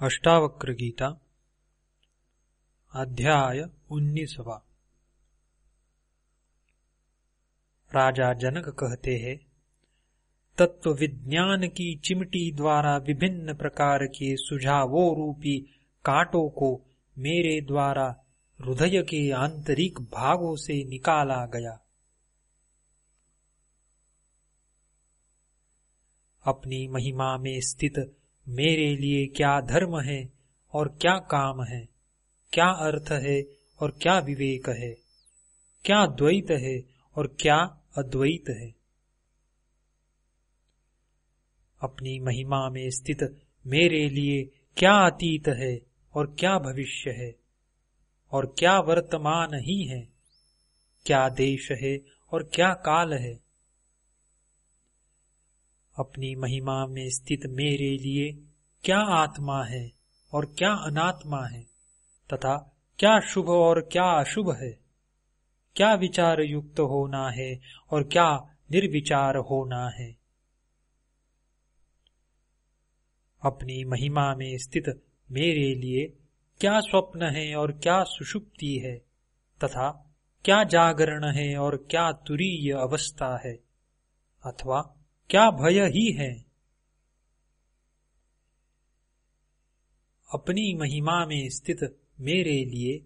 अष्टावक्र गीता अध्याय उन्नीसवा। राजा जनक कहते हैं तत्व विज्ञान की चिमटी द्वारा विभिन्न प्रकार के सुझावों रूपी कांटों को मेरे द्वारा हृदय के आंतरिक भागों से निकाला गया। अपनी महिमा में स्थित मेरे लिए क्या धर्म है और क्या काम है? क्या अर्थ है और क्या विवेक है? क्या द्वैत है और क्या अद्वैत है? अपनी महिमा में स्थित मेरे लिए क्या अतीत है और क्या भविष्य है? और क्या वर्तमान ही है? क्या देश है और क्या काल है? अपनी महिमा में स्थित मेरे लिए क्या आत्मा है और क्या अनात्मा है? तथा क्या शुभ और क्या अशुभ है? क्या विचार युक्त होना है और क्या निर्विचार होना है? अपनी महिमा में स्थित मेरे लिए क्या स्वप्न है और क्या सुषुप्ति है? तथा क्या जागरण है और क्या तुरीय अवस्था है? अथवा क्या भय ही है? अपनी महिमा में स्थित मेरे लिए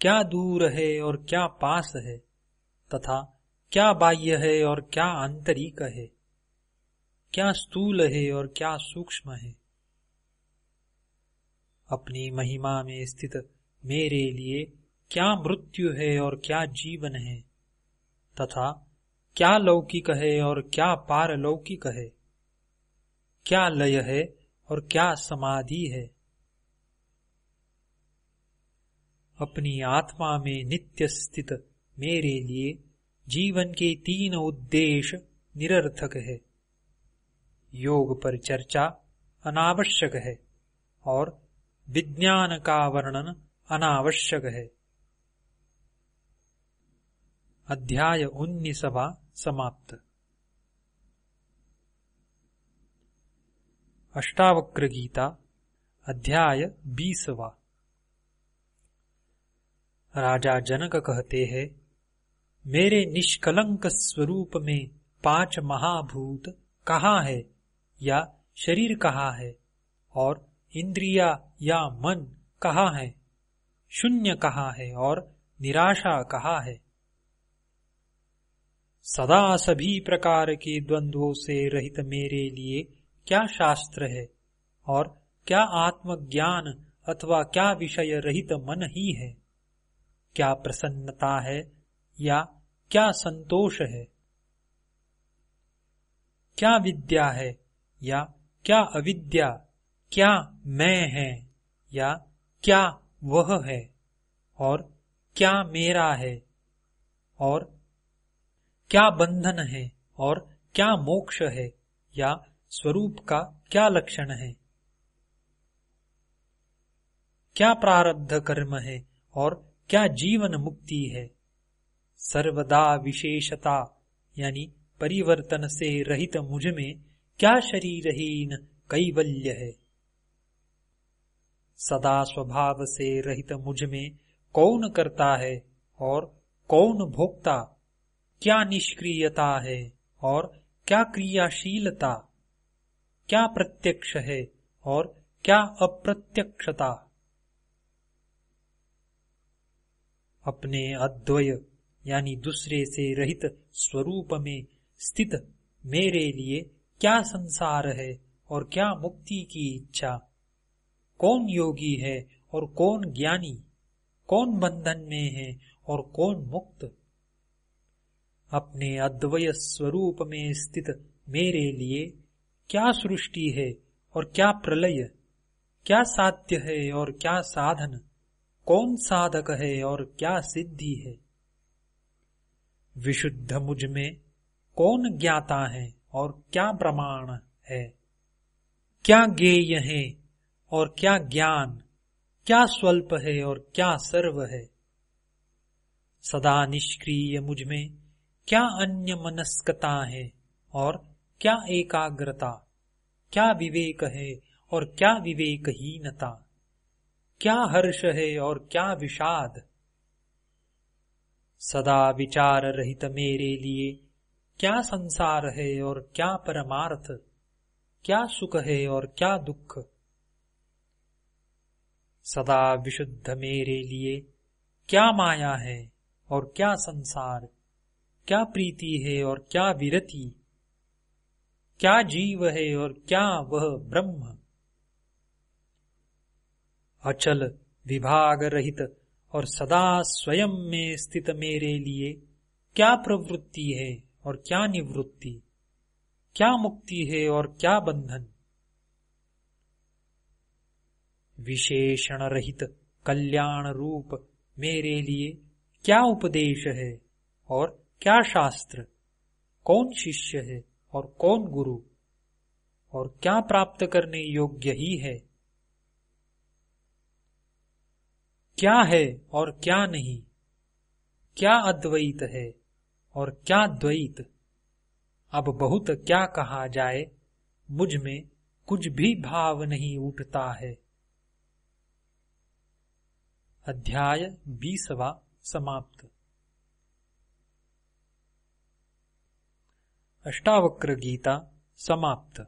क्या दूर है और क्या पास है, तथा क्या बाह्य है और क्या आंतरिक है, क्या स्थूल है और क्या सूक्ष्म है? अपनी महिमा में स्थित मेरे लिए क्या मृत्यु है और क्या जीवन है, तथा क्या लौकिक है और क्या पारलौकिक है क्या लय है और क्या समाधि है? अपनी आत्मा में नित्य स्थित मेरे लिए जीवन के तीन उद्देश्य निरर्थक है। योग पर चर्चा अनावश्यक है और विज्ञान का वर्णन अनावश्यक है। अध्याय उन्नीसवा समाप्त। अष्टावक्र गीता अध्याय बीसवा। राजा जनक कहते हैं, मेरे निष्कलंक स्वरूप में पाँच महाभूत कहाँ है? या शरीर कहाँ है? और इंद्रिया या मन कहाँ है? शून्य कहाँ है? और निराशा कहाँ है? सदा सभी प्रकार के द्वंद्वों से रहित मेरे लिए क्या शास्त्र है? और क्या आत्मज्ञान अथवा क्या विषय रहित मन ही है? क्या प्रसन्नता है या क्या संतोष है? क्या विद्या है या क्या अविद्या? क्या मैं है या क्या वह है? और क्या मेरा है? और क्या बंधन है और क्या मोक्ष है, या स्वरूप का क्या लक्षण है? क्या प्रारब्ध कर्म है और क्या जीवन मुक्ति है? सर्वदा विशेषता, यानी परिवर्तन से रहित मुझमें क्या शरीरहीन कैवल्य है? सदा स्वभाव से रहित मुझमें कौन करता है और कौन भोक्ता क्या निष्क्रियता है और क्या क्रियाशीलता? क्या प्रत्यक्ष है और क्या अप्रत्यक्षता? अपने अद्वय, यानी दूसरे से रहित स्वरूप में स्थित मेरे लिए क्या संसार है और क्या मुक्ति की इच्छा? कौन योगी है और कौन ज्ञानी? कौन बंधन में है और कौन मुक्त? अपने अद्वय स्वरूप में स्थित मेरे लिए क्या सृष्टि है और क्या प्रलय, क्या साध्य है और क्या साधन, कौन साधक है और क्या सिद्धि है? विशुद्ध मुझमें कौन ज्ञाता है और क्या प्रमाण है? क्या ज्ञेय है और क्या ज्ञान, क्या स्वल्प है और क्या सर्व है? सदा निष्क्रिय मुझमें क्या अन्य मनस्कता है और क्या एकाग्रता? क्या विवेक है और क्या विवेकहीनता? क्या हर्ष है और क्या विषाद? सदा विचार रहित मेरे लिए क्या संसार है और क्या परमार्थ? क्या सुख है और क्या दुख? सदा विशुद्ध मेरे लिए क्या माया है और क्या संसार? क्या प्रीति है और क्या विरति? क्या जीव है और क्या वह ब्रह्म? अचल विभाग रहित और सदा स्वयं में स्थित मेरे लिए क्या प्रवृत्ति है और क्या निवृत्ति? क्या मुक्ति है और क्या बंधन? विशेषण रहित कल्याण रूप मेरे लिए क्या उपदेश है और क्या शास्त्र? कौन शिष्य है और कौन गुरु? और क्या प्राप्त करने योग्य ही है? क्या है और क्या नहीं? क्या अद्वैत है और क्या द्वैत? अब बहुत क्या कहा जाए, मुझमें कुछ भी भाव नहीं उठता है। अध्याय बीसवा समाप्त। अष्टावक्र गीता समाप्त।